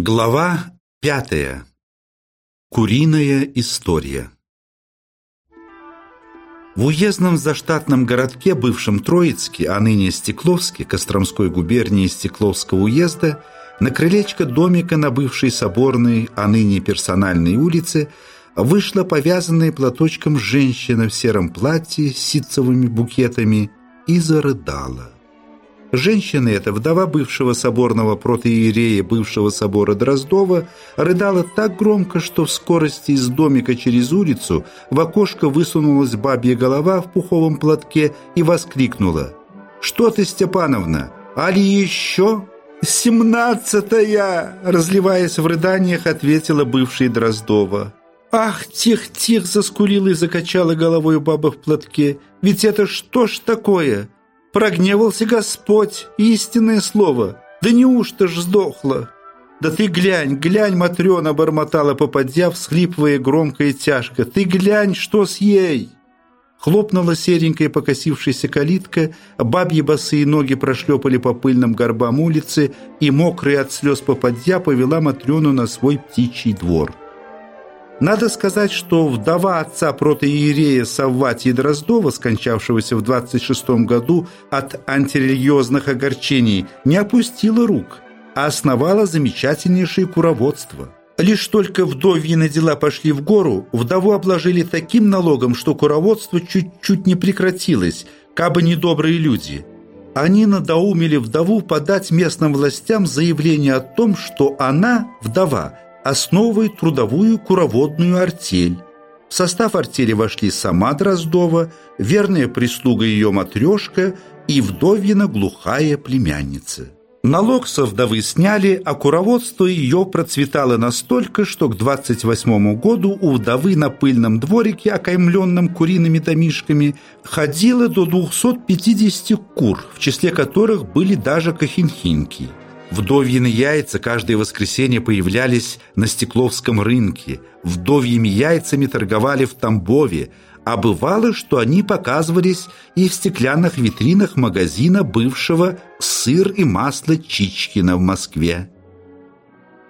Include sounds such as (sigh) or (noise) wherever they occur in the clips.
Глава пятая. Куриная история. В уездном заштатном городке, бывшем Троицке, а ныне Стекловске, Костромской губернии Стекловского уезда, на крылечко домика на бывшей соборной, а ныне персональной улице, вышла повязанная платочком женщина в сером платье с ситцевыми букетами и зарыдала. Женщина эта, вдова бывшего соборного протоиерея бывшего собора Дроздова, рыдала так громко, что в скорости из домика через улицу в окошко высунулась бабья голова в пуховом платке и воскликнула. «Что ты, Степановна? Али еще?» «Семнадцатая!» Разливаясь в рыданиях, ответила бывшая Дроздова. «Ах, тих-тих!» заскулила и закачала головой баба в платке. «Ведь это что ж такое?» Прогневался Господь, истинное слово. Да неужто ж сдохла? Да ты глянь, глянь, Матрена бормотала попадя, всхлипывая громко и тяжко. Ты глянь, что с ей!» Хлопнула серенькая покосившаяся калитка, бабьи босые ноги прошлепали по пыльным горбам улицы, и мокрая от слез попадья повела Матрёну на свой птичий двор. Надо сказать, что вдова отца протоиерея Савватия Дроздова, скончавшегося в 26 году от антирелигиозных огорчений, не опустила рук, а основала замечательнейшее куроводство. Лишь только вдовьины дела пошли в гору, вдову обложили таким налогом, что куроводство чуть-чуть не прекратилось, кабы не добрые люди. Они надоумили вдову подать местным властям заявление о том, что она, вдова, основывает трудовую куроводную артель. В состав артели вошли сама Дроздова, верная прислуга ее матрешка и вдовьина глухая племянница. Налог со вдовы сняли, а куроводство ее процветало настолько, что к 28 году у вдовы на пыльном дворике, окаймленном куриными домишками, ходило до 250 кур, в числе которых были даже кахинхинки. Вдовьины яйца каждое воскресенье появлялись на Стекловском рынке. Вдовьими яйцами торговали в Тамбове, а бывало, что они показывались и в стеклянных витринах магазина бывшего «Сыр и масло Чичкина» в Москве.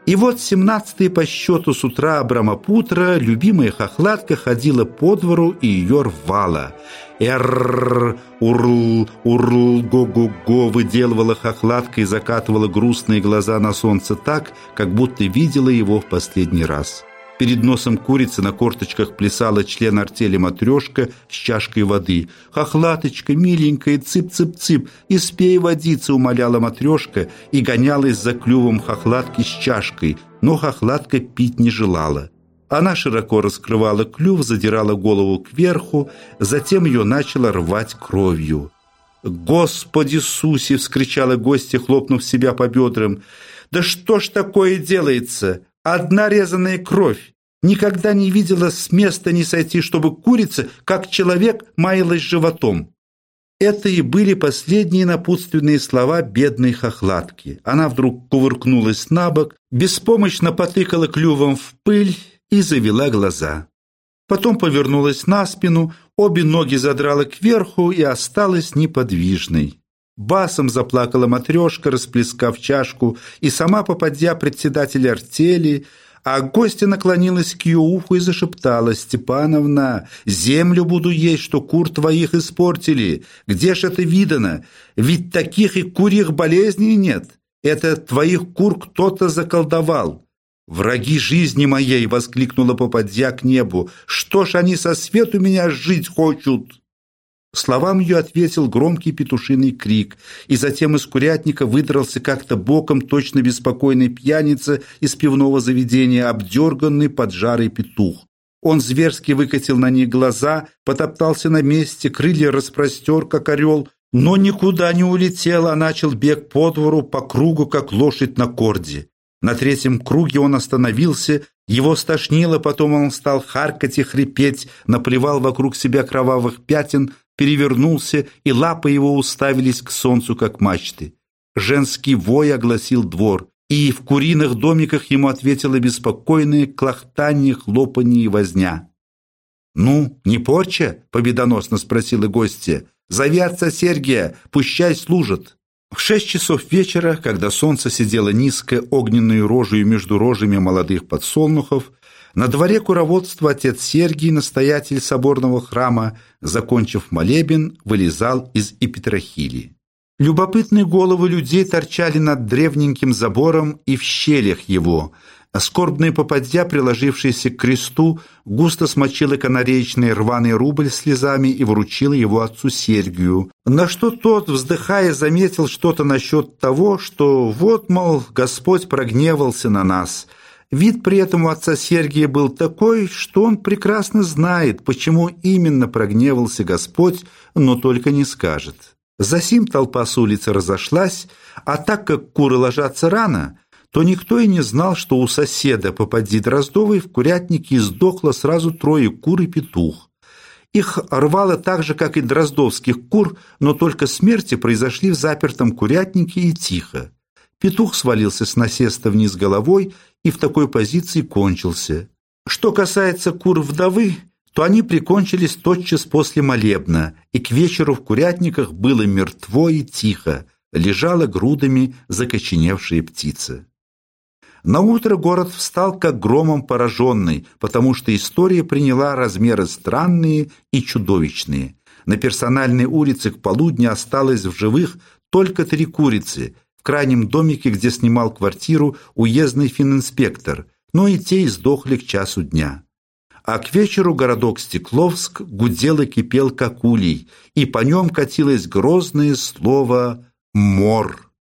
И вот семнадцатый по счету с утра Абрамапутра любимая хохлатка ходила по двору и ее рвала. Эр, урл, урл, го-го-го, выделывала хохлатка и закатывала грустные глаза на солнце так, как будто видела его в последний раз. Перед носом курицы на корточках плясала член артели матрешка с чашкой воды. «Хохлаточка, миленькая, цып-цып-цып, испей водицы!» умоляла матрешка и гонялась за клювом хохлатки с чашкой, но хохлатка пить не желала. Она широко раскрывала клюв, задирала голову кверху, затем ее начала рвать кровью. «Господи Иисусе!» — вскричала гостья, хлопнув себя по бедрам. «Да что ж такое делается? Одна резаная кровь. Никогда не видела с места не сойти, чтобы курица, как человек, маялась животом. Это и были последние напутственные слова бедной хохлатки. Она вдруг кувыркнулась на бок, беспомощно потыкала клювом в пыль и завела глаза. Потом повернулась на спину, обе ноги задрала кверху и осталась неподвижной. Басом заплакала матрешка, расплескав чашку, и сама попадя председатель артели, а гостья наклонилась к ее уху и зашептала, «Степановна, землю буду есть, что кур твоих испортили. Где ж это видано? Ведь таких и курьих болезней нет. Это твоих кур кто-то заколдовал». «Враги жизни моей!» — воскликнула попадья к небу. «Что ж они со свету меня жить хочут?» Словам ее ответил громкий петушиный крик, и затем из курятника выдрался как-то боком точно беспокойный пьяница из пивного заведения, обдерганный поджарый петух. Он зверски выкатил на них глаза, потоптался на месте, крылья распростер, как орел, но никуда не улетел, а начал бег по двору, по кругу, как лошадь на корде. На третьем круге он остановился, его стошнило, потом он стал харкать и хрипеть, наплевал вокруг себя кровавых пятен, перевернулся, и лапы его уставились к солнцу, как мачты. Женский вой огласил двор, и в куриных домиках ему ответило беспокойное клохтание, хлопанье и возня. «Ну, не порча?» — победоносно спросила гостья. «Зови отца Сергия, пущай служит». В шесть часов вечера, когда солнце сидело низко огненной рожей между рожами молодых подсолнухов, на дворе куроводства отец Сергий, настоятель соборного храма, закончив молебен, вылезал из эпитрахили. Любопытные головы людей торчали над древненьким забором и в щелях его – скорбная попадья, приложившаяся к кресту, густо смочила канареечный рваный рубль слезами и вручила его отцу Сергию, на что тот, вздыхая, заметил что-то насчет того, что вот, мол, Господь прогневался на нас. Вид при этом у отца Сергия был такой, что он прекрасно знает, почему именно прогневался Господь, но только не скажет. Засим толпа с улицы разошлась, а так как куры ложатся рано – то никто и не знал, что у соседа попади Дроздовой в курятнике издохло сразу трое кур и петух. Их рвало так же, как и дроздовских кур, но только смерти произошли в запертом курятнике и тихо. Петух свалился с насеста вниз головой и в такой позиции кончился. Что касается кур вдовы, то они прикончились тотчас после молебна, и к вечеру в курятниках было мертво и тихо, лежала грудами закоченевшая птица. На утро город встал как громом пораженный, потому что история приняла размеры странные и чудовищные. На персональной улице к полудню осталось в живых только три курицы в крайнем домике, где снимал квартиру уездный фининспектор, но и те издохли к часу дня. А к вечеру городок Стекловск гудел и кипел как улей, и по нем катилось грозное слово «мор».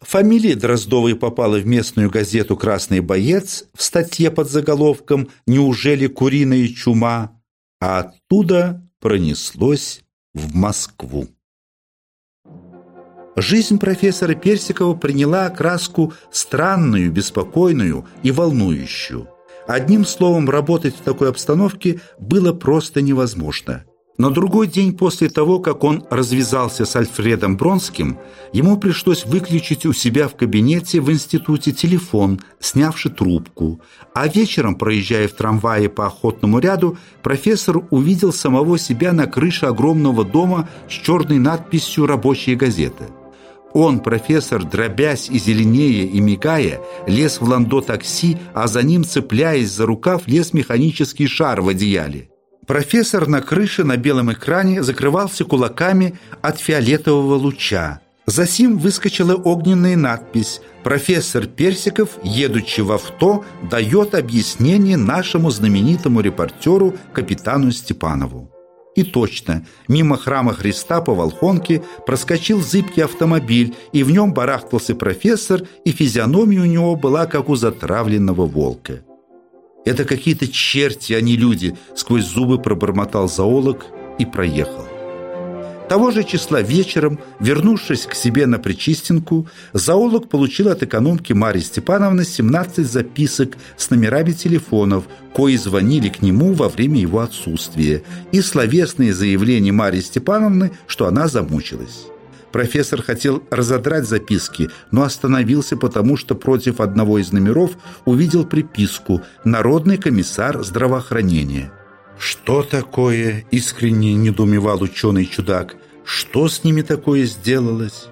Фамилия Дроздовой попала в местную газету «Красный боец» в статье под заголовком «Неужели куриная чума?», а оттуда пронеслось в Москву. Жизнь профессора Персикова приняла окраску странную, беспокойную и волнующую. Одним словом, работать в такой обстановке было просто невозможно – на другой день после того, как он развязался с Альфредом Бронским, ему пришлось выключить у себя в кабинете в институте телефон, снявши трубку. А вечером, проезжая в трамвае по охотному ряду, профессор увидел самого себя на крыше огромного дома с черной надписью «Рабочая газета». Он, профессор, дробясь и зеленее и мигая, лез в ландо такси, а за ним, цепляясь за рукав, лез механический шар в одеяле. Профессор на крыше на белом экране закрывался кулаками от фиолетового луча. Засим выскочила огненная надпись «Профессор Персиков, едучи в авто, дает объяснение нашему знаменитому репортеру капитану Степанову». И точно, мимо храма Христа по Волхонке проскочил зыбкий автомобиль, и в нем барахтался профессор, и физиономия у него была, как у затравленного волка. Это какие-то черти, а не люди, сквозь зубы пробормотал зоолог и проехал. Того же числа вечером, вернувшись к себе на Причистинку, зоолог получил от экономки Марии Степановны 17 записок с номерами телефонов, кои звонили к нему во время его отсутствия, и словесные заявления Марии Степановны, что она замучилась. Профессор хотел разодрать записки, но остановился, потому что против одного из номеров увидел приписку «Народный комиссар здравоохранения». «Что такое?» – искренне недоумевал ученый-чудак. «Что с ними такое сделалось?»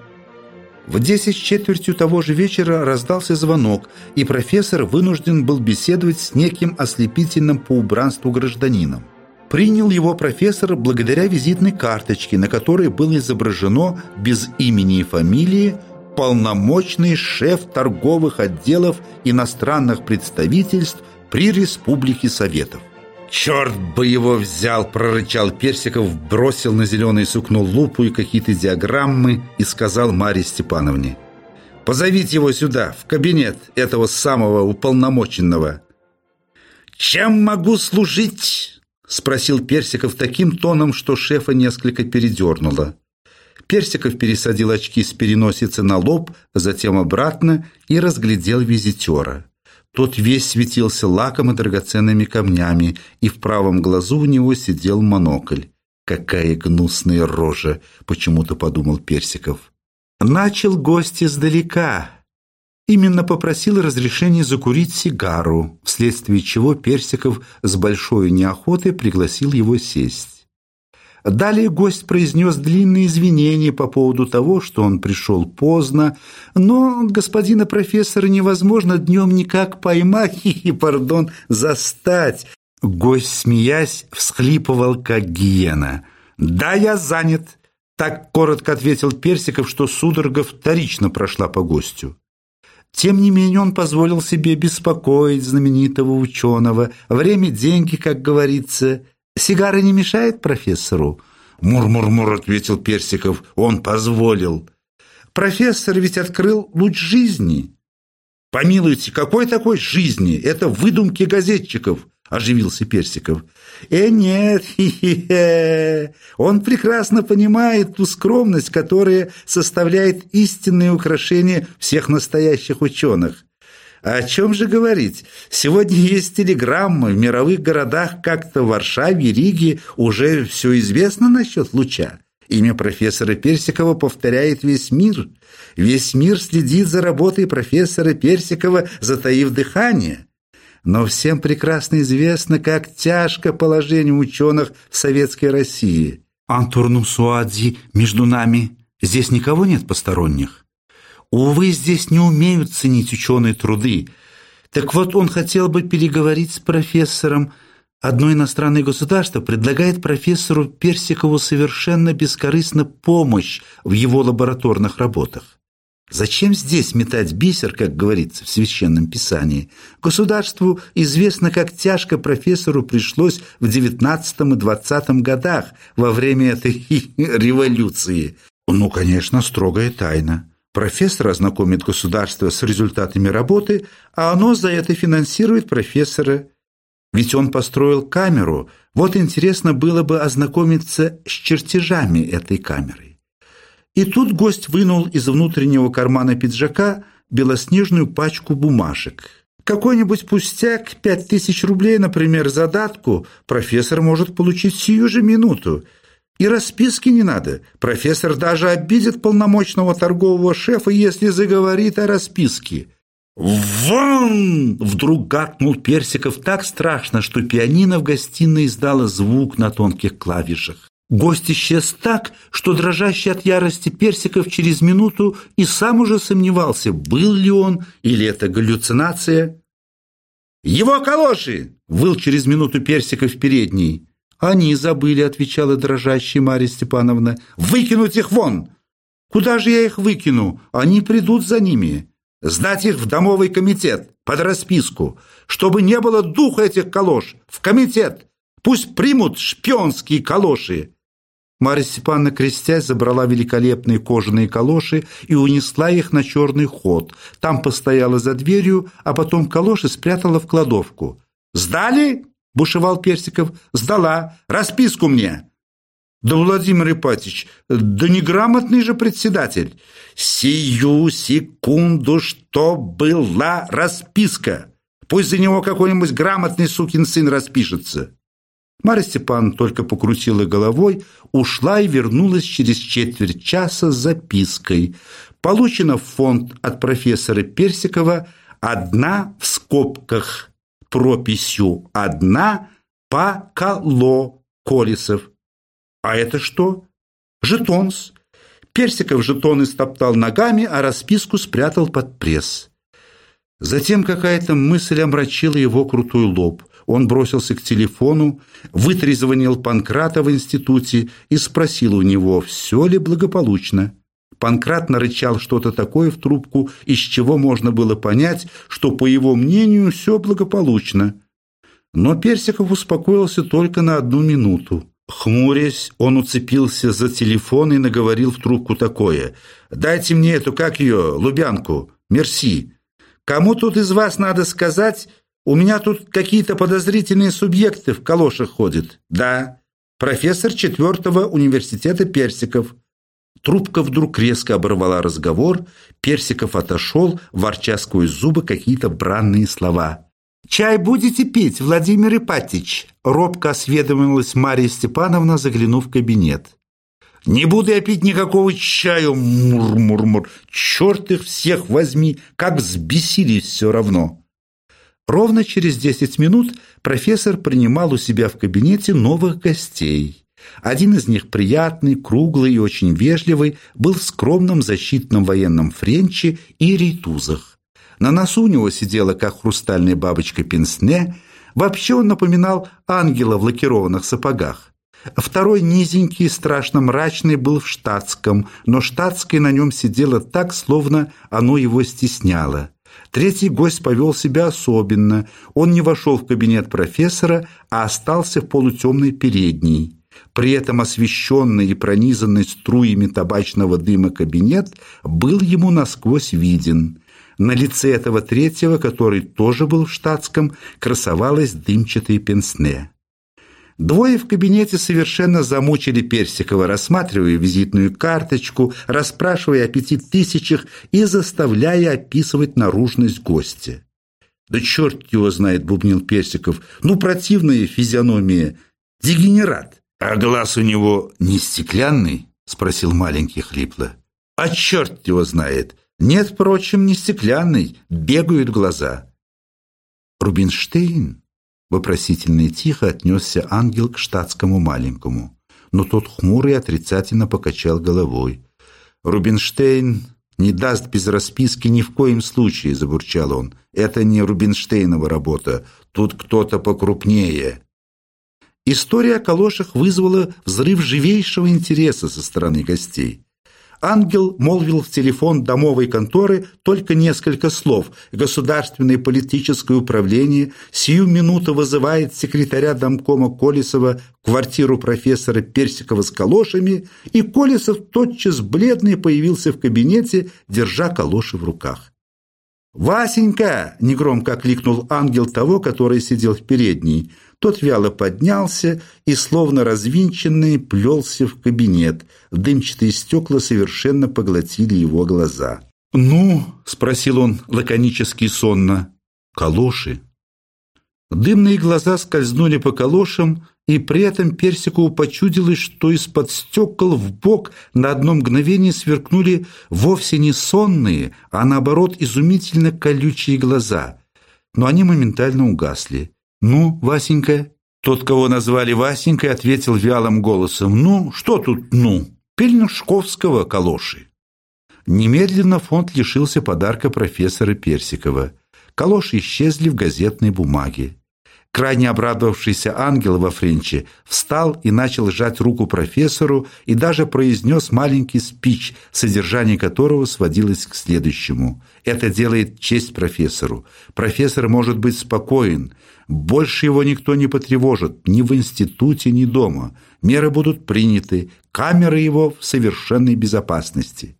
В десять с четвертью того же вечера раздался звонок, и профессор вынужден был беседовать с неким ослепительным по убранству гражданином принял его профессор благодаря визитной карточке, на которой было изображено без имени и фамилии полномочный шеф торговых отделов иностранных представительств при Республике Советов. «Черт бы его взял!» – прорычал Персиков, бросил на зеленое сукно лупу и какие-то диаграммы и сказал Марье Степановне. «Позовите его сюда, в кабинет этого самого уполномоченного». «Чем могу служить?» Спросил Персиков таким тоном, что шефа несколько передернуло. Персиков пересадил очки с переносицы на лоб, затем обратно и разглядел визитера. Тот весь светился лаком и драгоценными камнями, и в правом глазу у него сидел монокль. «Какая гнусная рожа!» – почему-то подумал Персиков. Начал гость издалека, именно попросил разрешения закурить сигару, вследствие чего Персиков с большой неохотой пригласил его сесть. Далее гость произнес длинные извинения по поводу того, что он пришел поздно, но господина профессора невозможно днем никак поймать (laughs) и, пардон, застать. Гость, смеясь, всхлипывал, как гиена. «Да, я занят», — так коротко ответил Персиков, что судорога вторично прошла по гостю. Тем не менее он позволил себе беспокоить знаменитого ученого. Время – деньги, как говорится. Сигара не мешает профессору?» «Мур-мур-мур», — ответил Персиков, — «он позволил». «Профессор ведь открыл луч жизни». «Помилуйте, какой такой жизни? Это выдумки газетчиков», — оживился Персиков. «Э, нет, хе -хе -хе. он прекрасно понимает ту скромность, которая составляет истинное украшение всех настоящих ученых. О чем же говорить? Сегодня есть телеграммы, в мировых городах, как-то в Варшаве, Риге, уже все известно насчет луча. Имя профессора Персикова повторяет весь мир. Весь мир следит за работой профессора Персикова, затаив дыхание. Но всем прекрасно известно, как тяжко положение ученых в советской России. Антурну Суадзи между нами. Здесь никого нет посторонних. Увы, здесь не умеют ценить ученые труды. Так вот, он хотел бы переговорить с профессором. Одно иностранное государство предлагает профессору Персикову совершенно бескорыстно помощь в его лабораторных работах. Зачем здесь метать бисер, как говорится в Священном Писании? Государству известно, как тяжко профессору пришлось в XIX и XX годах во время этой (laughs) революции. Ну, конечно, строгая тайна. Профессор ознакомит государство с результатами работы, а оно за это финансирует профессора. Ведь он построил камеру, вот интересно было бы ознакомиться с чертежами этой камеры. И тут гость вынул из внутреннего кармана пиджака белоснежную пачку бумажек. Какой-нибудь пустяк, пять тысяч рублей, например, задатку, профессор может получить сию же минуту – и расписки не надо. Профессор даже обидит полномочного торгового шефа, если заговорит о расписке. «Вон!» — вдруг гаркнул Персиков так страшно, что пианино в гостиной издало звук на тонких клавишах. Гость исчез так, что дрожащий от ярости Персиков через минуту и сам уже сомневался, был ли он или это галлюцинация. «Его калоши!» — выл через минуту Персиков в передней. «Они забыли», — отвечала дрожащая Марья Степановна. «Выкинуть их вон!» «Куда же я их выкину? Они придут за ними. Сдать их в домовый комитет под расписку, чтобы не было духа этих калош. В комитет! Пусть примут шпионские калоши!» Марья Степановна, крестясь, забрала великолепные кожаные калоши и унесла их на черный ход. Там постояла за дверью, а потом калоши спрятала в кладовку. «Сдали?» — бушевал Персиков. «Сдала. Расписку мне». «Да, Владимир Ипатич, да неграмотный же председатель. Сию секунду, что была расписка. Пусть за него какой-нибудь грамотный сукин сын распишется». Марья Степановна только покрутила головой, ушла и вернулась через четверть часа с запиской. Получена в фонд от профессора Персикова одна в скобках прописью «одна по коло колесов». А это что? Жетонс. Персиков жетоны стоптал ногами, а расписку спрятал под пресс. Затем какая-то мысль омрачила его крутой лоб. Он бросился к телефону, вытрезвонил Панкрата в институте и спросил у него, все ли благополучно. Панкрат нарычал что-то такое в трубку, из чего можно было понять, что, по его мнению, все благополучно. Но Персиков успокоился только на одну минуту. Хмурясь, он уцепился за телефон и наговорил в трубку такое. «Дайте мне эту, как ее, Лубянку. Мерси. Кому тут из вас надо сказать, у меня тут какие-то подозрительные субъекты в калошах ходят. Да, профессор четвертого университета Персиков. Трубка вдруг резко оборвала разговор, Персиков отошел, ворча сквозь зубы какие-то бранные слова. «Чай будете пить, Владимир Ипатич?» Робко осведомилась Марья Степановна, заглянув в кабинет. «Не буду я пить никакого чаю, мур-мур-мур! Черт их всех возьми, как взбесились все равно!» Ровно через десять минут профессор принимал у себя в кабинете новых гостей. Один из них, приятный, круглый и очень вежливый, был в скромном защитном военном френче и рейтузах. На носу у него сидела, как хрустальная бабочка, пенсне. Вообще он напоминал ангела в лакированных сапогах. Второй низенький, страшно мрачный, был в штатском, но штатское на нем сидело так, словно оно его стесняло. Третий гость повел себя особенно. Он не вошел в кабинет профессора, а остался в полутемной передней. При этом освещенный и пронизанный струями табачного дыма кабинет был ему насквозь виден. На лице этого третьего, который тоже был в штатском, красовалось дымчатое пенсне. Двое в кабинете совершенно замучили Персикова, рассматривая визитную карточку, расспрашивая о пяти тысячах и заставляя описывать наружность гостя. «Да черт его знает», — бубнил Персиков, — «ну противная физиономия, дегенерат». «А глаз у него не стеклянный?» — спросил маленький хрипло. «А черт его знает! Нет, впрочем, не стеклянный, бегают глаза». «Рубинштейн?» — вопросительно и тихо отнесся ангел к штатскому маленькому. Но тот хмурый отрицательно покачал головой. «Рубинштейн не даст без расписки ни в коем случае», — забурчал он. «Это не Рубинштейнова работа, тут кто-то покрупнее». История о калошах вызвала взрыв живейшего интереса со стороны гостей. Ангел молвил в телефон домовой конторы только несколько слов. Государственное политическое управление сию минуту вызывает секретаря домкома Колесова в квартиру профессора Персикова с калошами, и Колесов тотчас бледный появился в кабинете, держа калоши в руках. «Васенька!» – негромко окликнул ангел того, который сидел в передней. Тот вяло поднялся и, словно развинченный, плелся в кабинет. Дымчатые стекла совершенно поглотили его глаза. «Ну?» – спросил он лаконически сонно. «Калоши». Дымные глаза скользнули по калошам, и при этом Персикову почудилось, что из-под стекол в бок на одно мгновение сверкнули вовсе не сонные, а наоборот изумительно колючие глаза. Но они моментально угасли. «Ну, Васенька?» Тот, кого назвали Васенькой, ответил вялым голосом. «Ну, что тут «ну»? Пельнушковского калоши». Немедленно фонд лишился подарка профессора Персикова. Калоши исчезли в газетной бумаге. Крайне обрадовавшийся ангел во френче встал и начал сжать руку профессору и даже произнес маленький спич, содержание которого сводилось к следующему. Это делает честь профессору. Профессор может быть спокоен. Больше его никто не потревожит ни в институте, ни дома. Меры будут приняты. Камеры его в совершенной безопасности.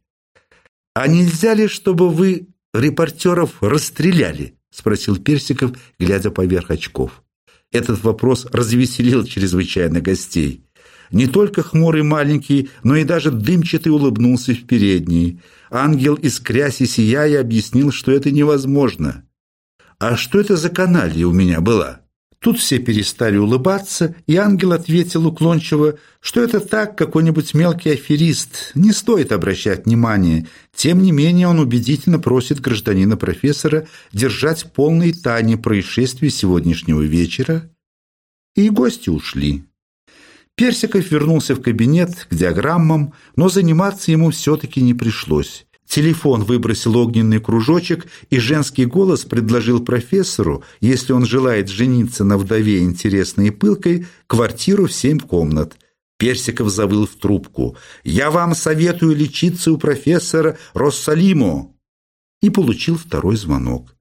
«А нельзя ли, чтобы вы репортеров расстреляли?» — спросил Персиков, глядя поверх очков. Этот вопрос развеселил чрезвычайно гостей. Не только хмурый маленький, но и даже дымчатый улыбнулся в передней. Ангел, искрясь и сияя, объяснил, что это невозможно. «А что это за каналья у меня была?» Тут все перестали улыбаться, и ангел ответил уклончиво, что это так, какой-нибудь мелкий аферист, не стоит обращать внимания. Тем не менее он убедительно просит гражданина-профессора держать в полной тайне происшествия сегодняшнего вечера. И гости ушли. Персиков вернулся в кабинет к диаграммам, но заниматься ему все-таки не пришлось. Телефон выбросил огненный кружочек, и женский голос предложил профессору, если он желает жениться на вдове интересной и пылкой, квартиру в семь комнат. Персиков завыл в трубку. «Я вам советую лечиться у профессора Россалимо!» И получил второй звонок.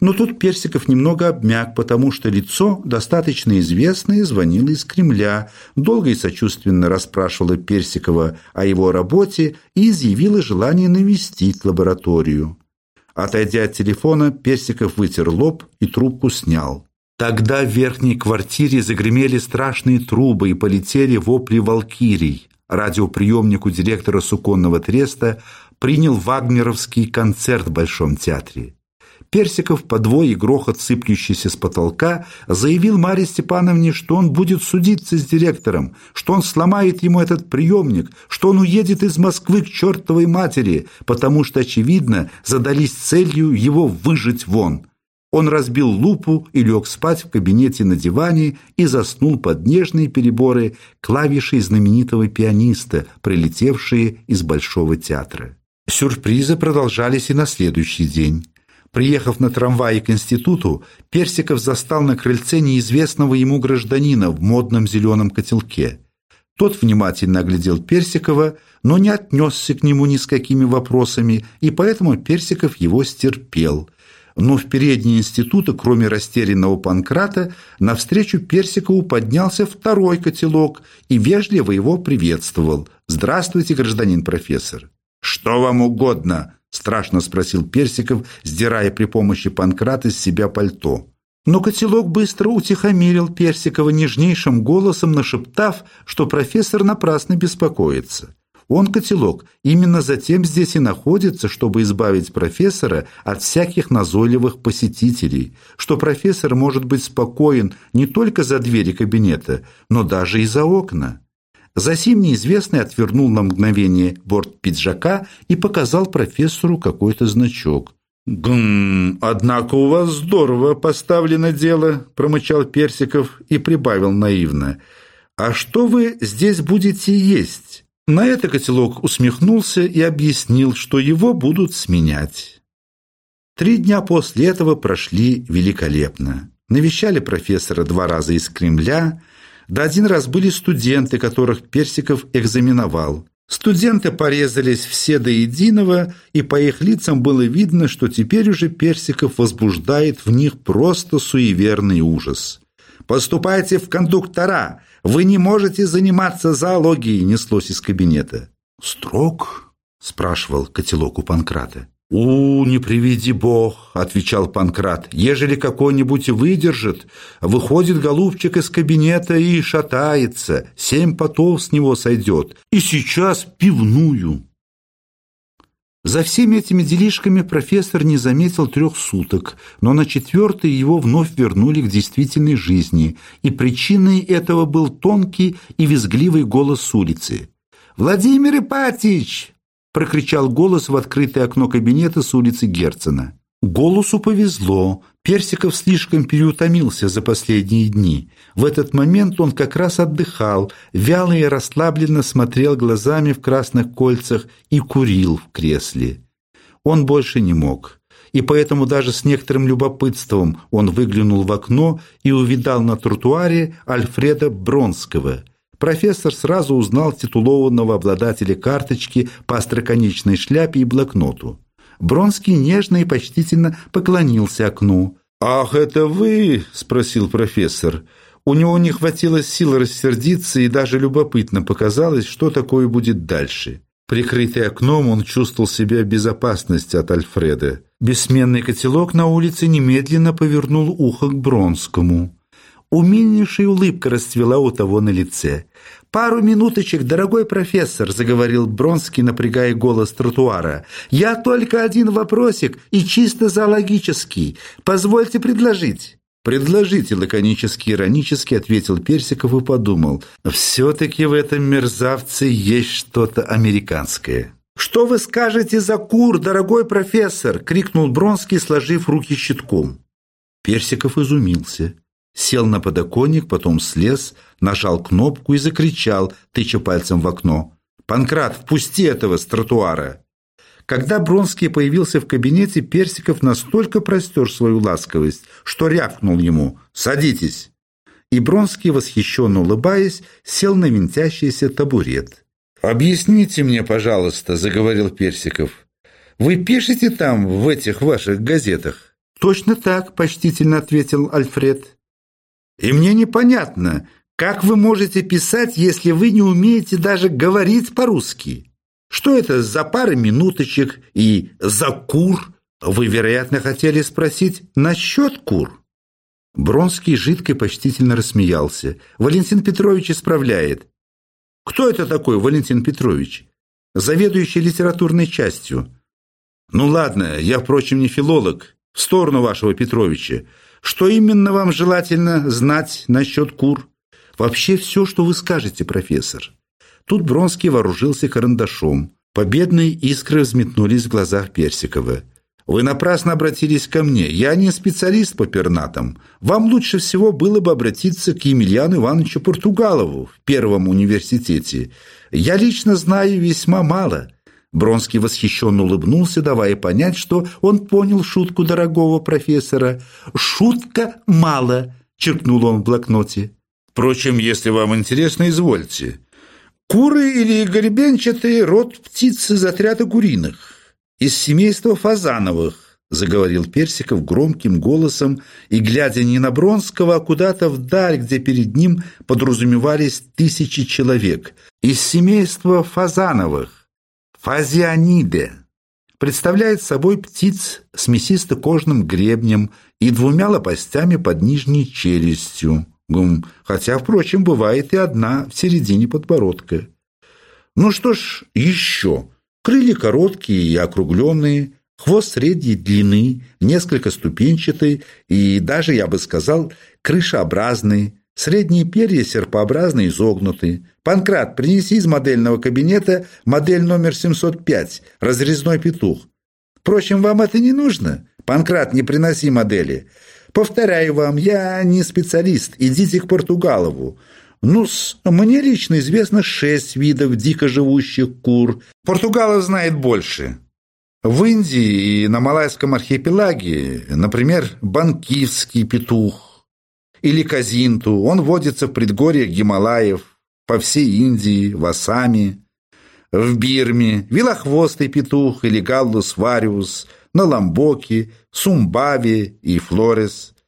Но тут Персиков немного обмяк, потому что лицо, достаточно известное, звонило из Кремля, долго и сочувственно расспрашивало Персикова о его работе и изъявило желание навестить лабораторию. Отойдя от телефона, Персиков вытер лоб и трубку снял. Тогда в верхней квартире загремели страшные трубы и полетели вопли валкирий. Радиоприемник у директора суконного треста принял вагнеровский концерт в Большом театре. Персиков, подвой и грохот, сыплющийся с потолка, заявил Марье Степановне, что он будет судиться с директором, что он сломает ему этот приемник, что он уедет из Москвы к чертовой матери, потому что, очевидно, задались целью его выжить вон. Он разбил лупу и лег спать в кабинете на диване и заснул под нежные переборы клавишей знаменитого пианиста, прилетевшие из Большого театра. Сюрпризы продолжались и на следующий день. Приехав на трамвае к институту, Персиков застал на крыльце неизвестного ему гражданина в модном зеленом котелке. Тот внимательно оглядел Персикова, но не отнесся к нему ни с какими вопросами, и поэтому Персиков его стерпел – но в передней института, кроме растерянного Панкрата, навстречу Персикову поднялся второй котелок и вежливо его приветствовал. «Здравствуйте, гражданин профессор!» «Что вам угодно?» – страшно спросил Персиков, сдирая при помощи Панкрата с себя пальто. Но котелок быстро утихомирил Персикова нежнейшим голосом, нашептав, что профессор напрасно беспокоится. Он, котелок, именно затем здесь и находится, чтобы избавить профессора от всяких назойливых посетителей, что профессор может быть спокоен не только за двери кабинета, но даже и за окна. Засим неизвестный отвернул на мгновение борт пиджака и показал профессору какой-то значок. «Гм, однако у вас здорово поставлено дело», – промычал Персиков и прибавил наивно. «А что вы здесь будете есть?» На это котелок усмехнулся и объяснил, что его будут сменять. Три дня после этого прошли великолепно. Навещали профессора два раза из Кремля, да один раз были студенты, которых Персиков экзаменовал. Студенты порезались все до единого, и по их лицам было видно, что теперь уже Персиков возбуждает в них просто суеверный ужас. «Поступайте в кондуктора! Вы не можете заниматься зоологией!» неслось из кабинета. «Строг?» – спрашивал котелок у Панкрата. «У, не приведи бог», — отвечал Панкрат, — «ежели какой-нибудь выдержит, выходит голубчик из кабинета и шатается, семь потов с него сойдет, и сейчас пивную». За всеми этими делишками профессор не заметил трех суток, но на четвертый его вновь вернули к действительной жизни, и причиной этого был тонкий и визгливый голос с улицы. «Владимир Ипатич!» – прокричал голос в открытое окно кабинета с улицы Герцена. Голосу повезло. Персиков слишком переутомился за последние дни. В этот момент он как раз отдыхал, вяло и расслабленно смотрел глазами в красных кольцах и курил в кресле. Он больше не мог. И поэтому даже с некоторым любопытством он выглянул в окно и увидал на тротуаре Альфреда Бронского. Профессор сразу узнал титулованного обладателя карточки по остроконечной шляпе и блокноту. Бронский нежно и почтительно поклонился окну. «Ах, это вы?» – спросил профессор. У него не хватило сил рассердиться и даже любопытно показалось, что такое будет дальше. Прикрытый окном, он чувствовал себя в безопасности от Альфреда. Бессменный котелок на улице немедленно повернул ухо к Бронскому. Умильнейшая улыбка расцвела у того на лице. «Пару минуточек, дорогой профессор», — заговорил Бронский, напрягая голос тротуара. «Я только один вопросик, и чисто зоологический. Позвольте предложить». «Предложите», — лаконически иронически ответил Персиков и подумал. «Все-таки в этом мерзавце есть что-то американское». «Что вы скажете за кур, дорогой профессор?» — крикнул Бронский, сложив руки щитком. Персиков изумился сел на подоконник, потом слез, нажал кнопку и закричал, тыча пальцем в окно. «Панкрат, впусти этого с тротуара!» Когда Бронский появился в кабинете, Персиков настолько простер свою ласковость, что рявкнул ему «Садитесь!» И Бронский, восхищенно улыбаясь, сел на винтящийся табурет. «Объясните мне, пожалуйста», — заговорил Персиков. «Вы пишете там, в этих ваших газетах?» «Точно так», — почтительно ответил Альфред. И мне непонятно, как вы можете писать, если вы не умеете даже говорить по-русски? Что это за пара минуточек и за кур? Вы, вероятно, хотели спросить насчет кур. Бронский жидко и почтительно рассмеялся. Валентин Петрович исправляет. Кто это такой, Валентин Петрович? Заведующий литературной частью. Ну ладно, я, впрочем, не филолог. В сторону вашего Петровича. Что именно вам желательно знать насчет кур? Вообще все, что вы скажете, профессор. Тут Бронский вооружился карандашом. Победные искры взметнулись в глазах Персикова. Вы напрасно обратились ко мне. Я не специалист по пернатам. Вам лучше всего было бы обратиться к Емельяну Ивановичу Португалову в Первом университете. Я лично знаю весьма мало». Бронский восхищенно улыбнулся, давая понять, что он понял шутку дорогого профессора. «Шутка мало», — черкнул он в блокноте. «Впрочем, если вам интересно, извольте. Куры или гребенчатый род птиц из отряда куриных из семейства Фазановых», — заговорил Персиков громким голосом и, глядя не на Бронского, а куда-то вдаль, где перед ним подразумевались тысячи человек, «из семейства Фазановых, Фазианиде» представляет собой птиц с мясисто-кожным гребнем и двумя лопастями под нижней челюстью, хотя, впрочем, бывает и одна в середине подбородка. Ну что ж, еще. Крылья короткие и округленные, хвост средней длины, несколько ступенчатый и даже, я бы сказал, крышеобразный, средние перья серпообразно изогнуты. Панкрат, принеси из модельного кабинета модель номер 705, разрезной петух. Впрочем, вам это не нужно. Панкрат, не приноси модели. Повторяю вам, я не специалист, идите к Португалову ну мне лично известно шесть видов дико живущих кур. Португалов знает больше. В Индии и на Малайском архипелаге, например, банкивский петух или казинту, он водится в предгорьях Гималаев, по всей Индии, в Ассаме, в Бирме, вилохвостый петух или галлус вариус, на Ламбоке, Сумбаве и Флорес –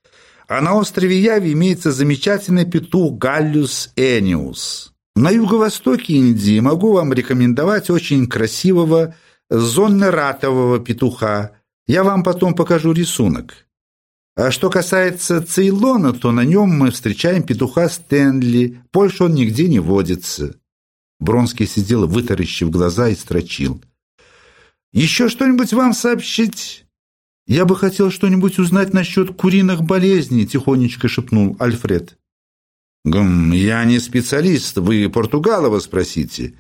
а на острове Яви имеется замечательный петух Галлюс эниус. На юго-востоке Индии могу вам рекомендовать очень красивого зонно-ратового петуха. Я вам потом покажу рисунок. А что касается Цейлона, то на нем мы встречаем петуха Стэнли. Больше он нигде не водится. Бронский сидел, вытаращив глаза и строчил. «Еще что-нибудь вам сообщить?» «Я бы хотел что-нибудь узнать насчет куриных болезней», – тихонечко шепнул Альфред. «Гм, я не специалист, вы Португалова спросите.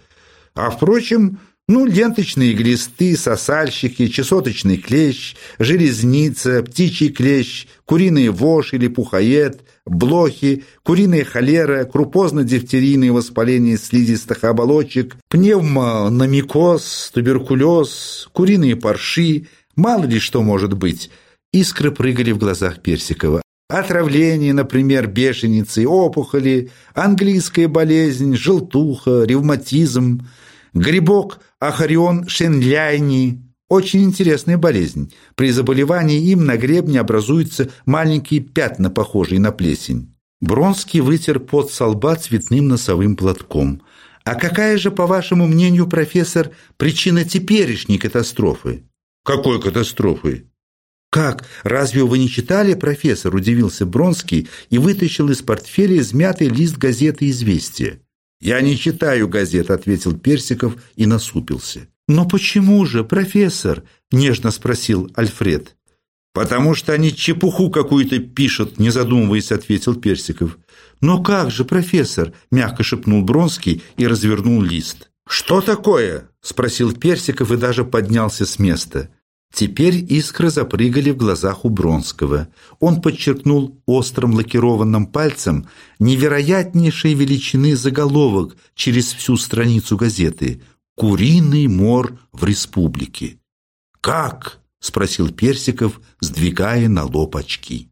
А, впрочем, ну, ленточные глисты, сосальщики, чесоточный клещ, железница, птичий клещ, куриный вож или пухоед, блохи, куриная холера, крупозно-дифтерийные воспаления слизистых оболочек, пневмономикоз, туберкулез, куриные парши – Мало ли что может быть. Искры прыгали в глазах Персикова. Отравление, например, бешеницы, опухоли, английская болезнь, желтуха, ревматизм, грибок ахарион шенляйни. Очень интересная болезнь. При заболевании им на гребне образуются маленькие пятна, похожие на плесень. Бронский вытер пот со лба цветным носовым платком. «А какая же, по вашему мнению, профессор, причина теперешней катастрофы?» Какой катастрофы? «Как? Разве вы не читали, профессор?» – удивился Бронский и вытащил из портфеля измятый лист газеты «Известия». «Я не читаю газет», – ответил Персиков и насупился. «Но почему же, профессор?» – нежно спросил Альфред. «Потому что они чепуху какую-то пишут», – не задумываясь, ответил Персиков. «Но как же, профессор?» – мягко шепнул Бронский и развернул лист. «Что такое?» – спросил Персиков и даже поднялся с места. Теперь искры запрыгали в глазах у Бронского. Он подчеркнул острым лакированным пальцем невероятнейшей величины заголовок через всю страницу газеты «Куриный мор в республике». «Как?» – спросил Персиков, сдвигая на лоб очки.